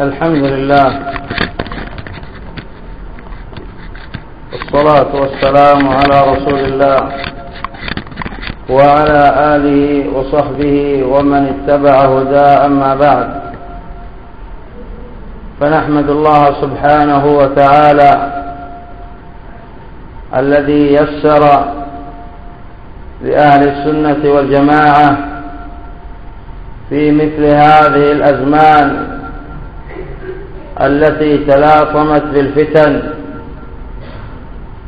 الحمد لله والصلاة والسلام على رسول الله وعلى آله وصحبه ومن اتبع هداه أما بعد فنحمد الله سبحانه وتعالى الذي يسر لأهل السنة والجماعة في مثل هذه الأزمان التي تلاطمت بالفتن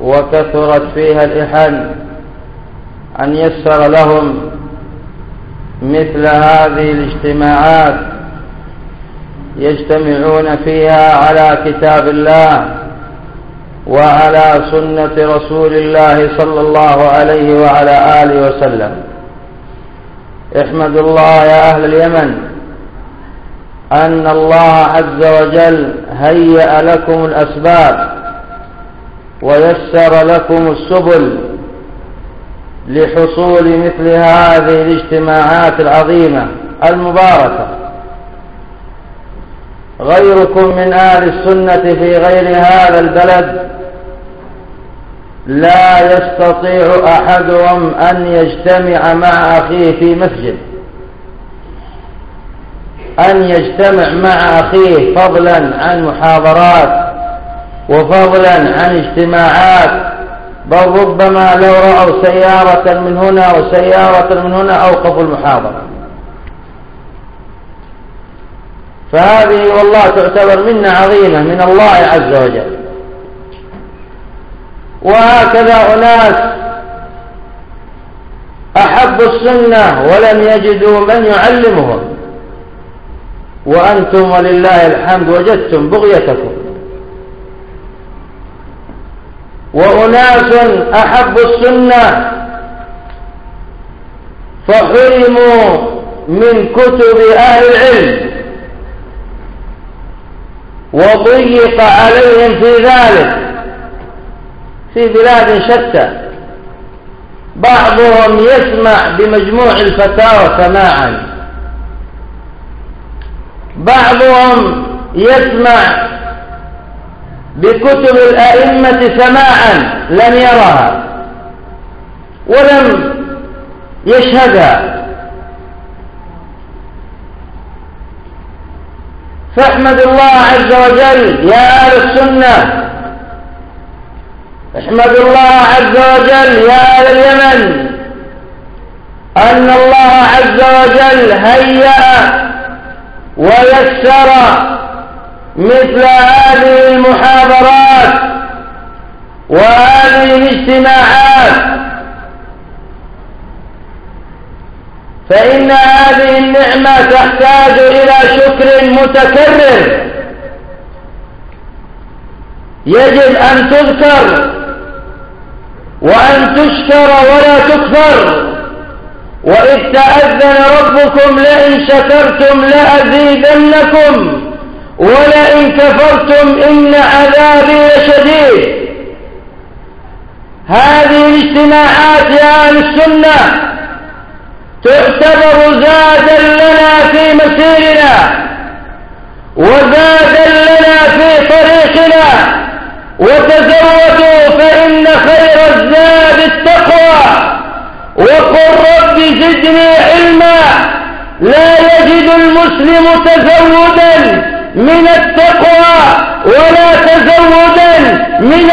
وكثرت فيها الإحن أن يسر لهم مثل هذه الاجتماعات يجتمعون فيها على كتاب الله وعلى سنة رسول الله صلى الله عليه وعلى آله وسلم. احمد الله يا أهل اليمن. أن الله عز وجل هيأ لكم الأسباب ويسر لكم السبل لحصول مثل هذه الاجتماعات العظيمة المباركة. غيركم من أهل السنة في غير هذا البلد لا يستطيع أحدهم أن يجتمع مع أخيه في مسجد. أن يجتمع مع أخيه فضلا عن محاضرات وفضلا عن اجتماعات بل ربما لو رأوا سيارة من هنا وسيارة من هنا أوقفوا المحاضرة. فهذه والله تعتبر منة عظيمة من الله عز وجل. وهكذا أناس أحبوا السنة ولم يجدوا من يعلمهم. وأنتم ولله الحمد وجدتم بغيتكم. وأناس أحبوا السنة فحرموا من كتب أهل العلم وضيق عليهم في ذلك في بلاد شتى. بعضهم يسمع بمجموع الفتاوى سماعا. بعضهم يسمع بكتب الأئمة سماعا لم يرها ولم يشهدها. فاحمد الله عز وجل يا أهل السنة احمد الله عز وجل يا أهل اليمن أن الله عز وجل هيأ ويسر مثل هذه المحاضرات وهذه الاجتماعات. فإن هذه النعمة تحتاج إلى شكر متكرر. يجب أن تذكر وأن تشكر ولا تكفر. وإذ تأذن ربكم لئن شكرتم لأزيدنكم ولئن كفرتم إن عذابي شديد هذه الاجتماعات يا أهل السنة تعتبر زادا لنا في مسيرنا وزادا لنا في طريقنا وتزودوا المسلم تزودا من التقوى ولا تزودا من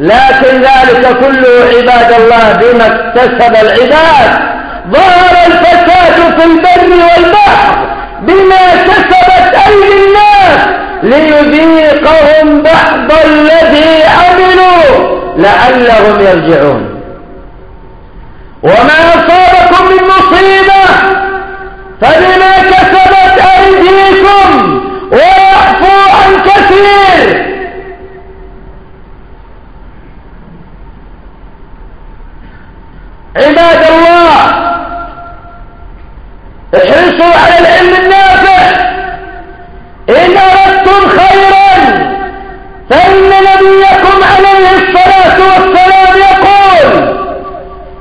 لكن ذلك كله عباد الله بما اكتسب العباد. ظهر الفساد في البر والبحر بما كسبت أيدي الناس ليذيقهم بعض الذي عملوا لعلهم يرجعون. وما أصابكم من مصيبة فبما كسبت أيديكم ويعفو عن كثير عباد الله احرصوا على العلم النافع. إن أردتم خيرا فإن نبيكم عليه الصلاة والسلام يقول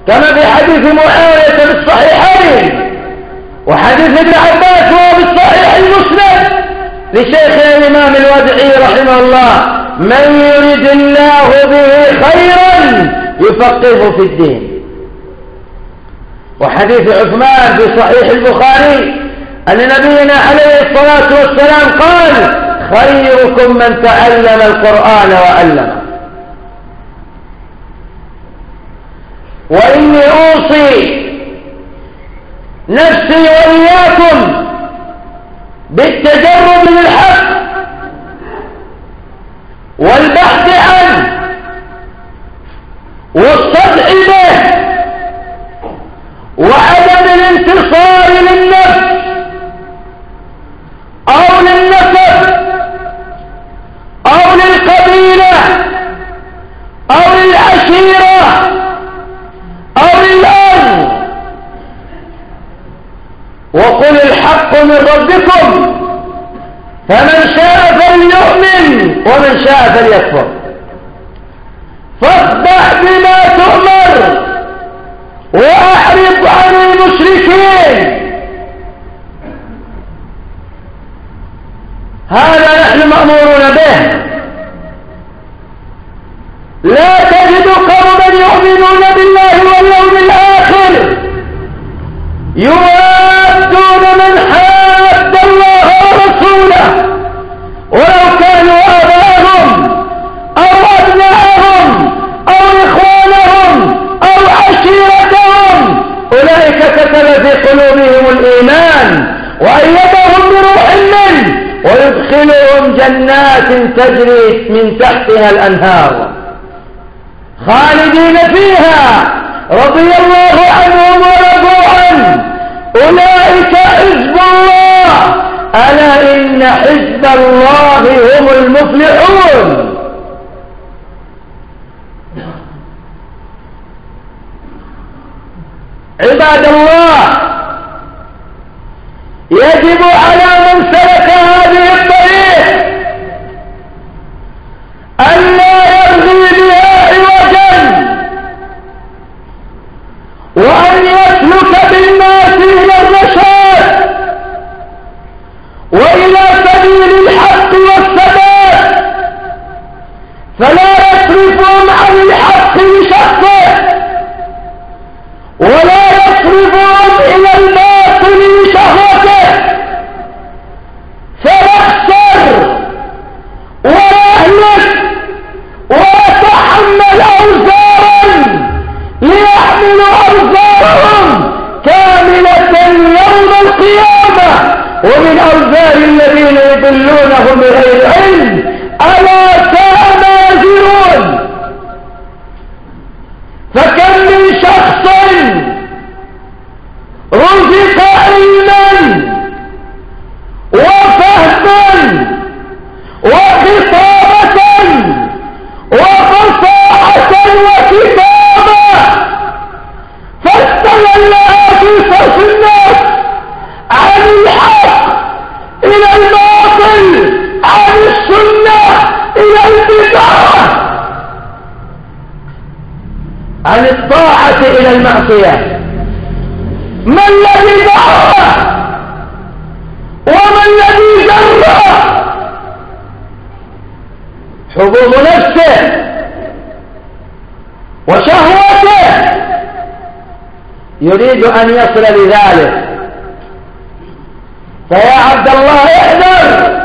كما في حديث معاوية في الصحيحين وحديث ابن عباس هو بالصحيح المسند لشيخ الإمام الوادعي رحمه الله من يرد الله به خيرا يفقهه في الدين. وحديث عثمان في صحيح البخاري أن نبينا عليه الصلاة والسلام قال خيركم من تعلم القرآن وعلمه وإني أوصي نفسي وإياكم بالتجرد للحق والبحث فليكفر فاصدع بما تؤمر وأعرض عن المشركين. هذا نحن مأمورون به. ويدخلهم جنات تجري من تحتها الأنهار. خالدين فيها. رضي الله عنهم ورضوا عنه. أولئك حزب الله. ألا إن حزب الله هم المفلحون. عباد الله يجب على حظوظ نفسه وشهوته. يريد أن يصل لذلك. فيا عبد الله احذر.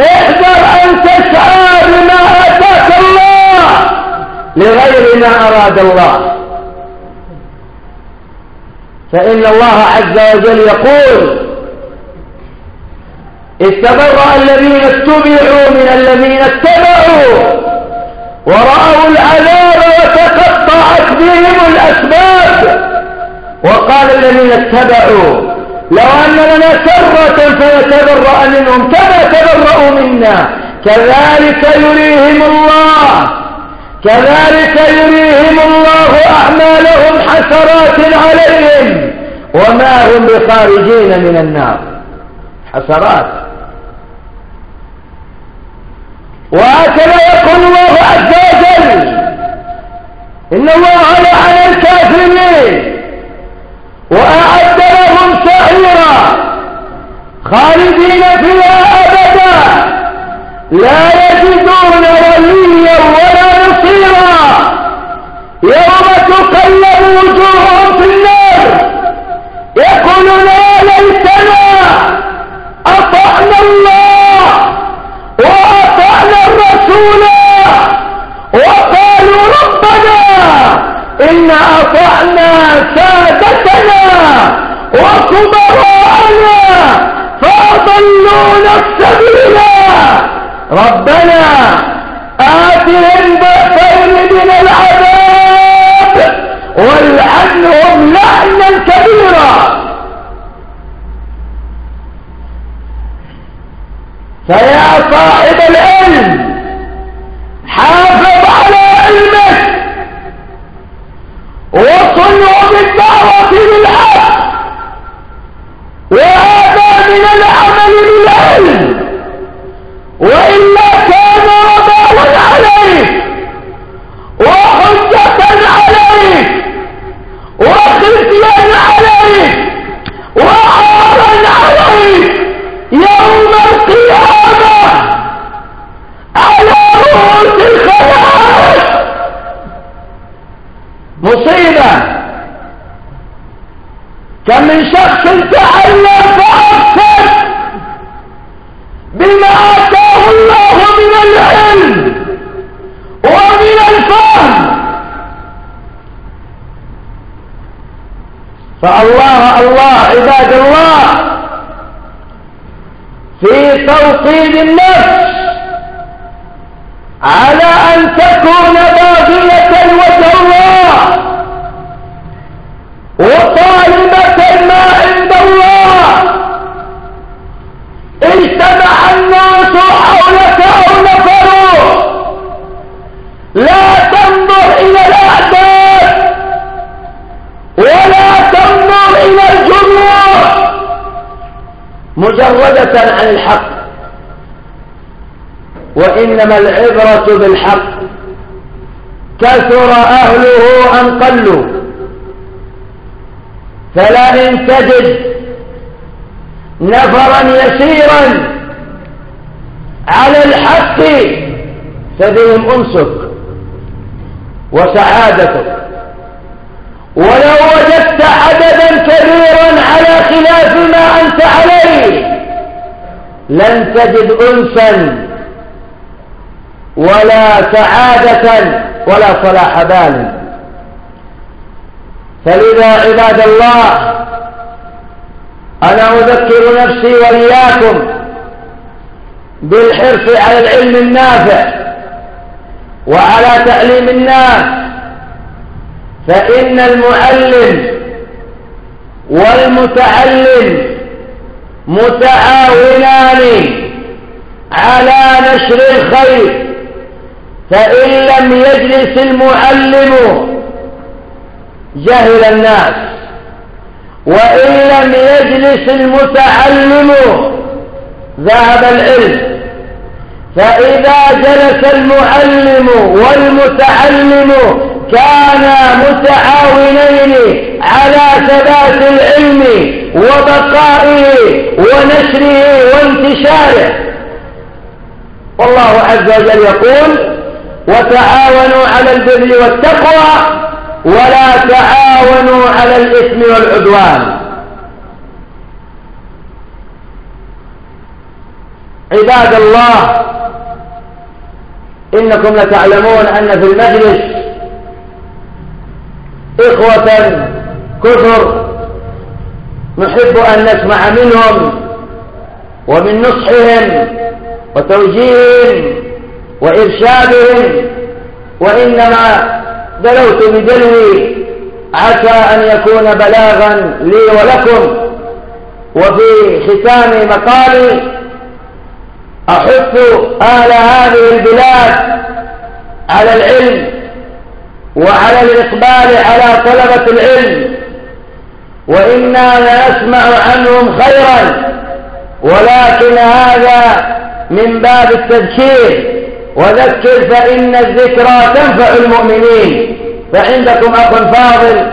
احذر أن تسعى بما آتاك الله لغير ما أراد الله. فإن الله عز وجل يقول استبرأ الذين اتبعوا من الذين اتبعوا ورأوا العذاب وتقطعت بهم الأسباب وقال الذين اتبعوا لو أن لنا كرة فنتبرأ منهم كما تبرأوا منا. كذلك يريهم الله. كذلك يريهم الله أعمالهم حسرات عليهم. وما هم بخارجين من النار. حسرات. وهكذا يقول الله عز وجل إن الله لعن الكافرين وأعد لهم سعيرا خالدين فيها أبدا. لا ربنا آتهم ضعفين من العذاب والعنهم لعنا كبيرا. فيا صاحب العلم رؤوس الخلائق مصيبة. كم من شخص تعلم فأفسد بما آتاه الله من العلم ومن الفهم. فالله الله عباد الله في توطيد النفس على أن تكون باغية وجه وطالبة ما عند الله. اجتمع الناس حولك أو نفروا لا تنظر إلى الأعداد ولا تنظر إلى الجموع مجردة عن الحق. وإنما العبرة بالحق. كثر أهله أم قلوا؟ فلا إن تجد نفرا يسيرا على الحق فبهم أنسك وسعادتك. ولو وجدت عددا كبيرا على خلاف ما أنت عليه لن تجد أنسا ولا سعادة ولا صلاح بال. فلذا عباد الله أنا أذكر نفسي وإياكم بالحرص على العلم النافع وعلى تعليم الناس. فإن المعلم والمتعلم متعاونان على نشر الخير. فإن لم يجلس المعلم جهل الناس. وإن لم يجلس المتعلم ذهب العلم. فإذا جلس المعلم والمتعلم كانا متعاونين على ثبات العلم وبقائه ونشره وانتشاره. والله عز وجل يقول وتعاونوا على البر والتقوى ولا تعاونوا على الإثم والعدوان. عباد الله إنكم لتعلمون أن في المجلس إخوة كثر نحب أن نسمع منهم ومن نصحهم وتوجيههم وإرشادهم وإنما دلوت بدلوي عسى أن يكون بلاغا لي ولكم. وفي ختام مقالي أحث أهل هذه البلاد على العلم وعلى الإقبال على طلبة العلم وإنا لنسمع عنهم خيرا ولكن هذا من باب التذكير. وذكر فإن الذكرى تنفع المؤمنين. فعندكم أخ فاضل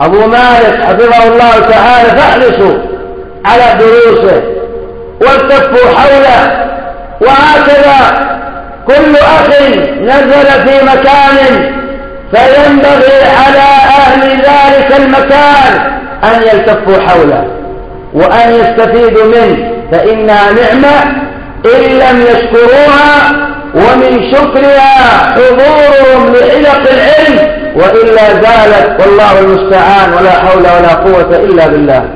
أبو مالك حفظه الله تعالى فاحرصوا على دروسه والتفوا حوله. وهكذا كل أخ نزل في مكان فينبغي على أهل ذلك المكان أن يلتفوا حوله. وأن يستفيدوا منه. فإنها نعمة إن لم يشكروها ومن شكرها حضورهم لحلق العلم وإلا زالت والله المستعان ولا حول ولا قوة إلا بالله.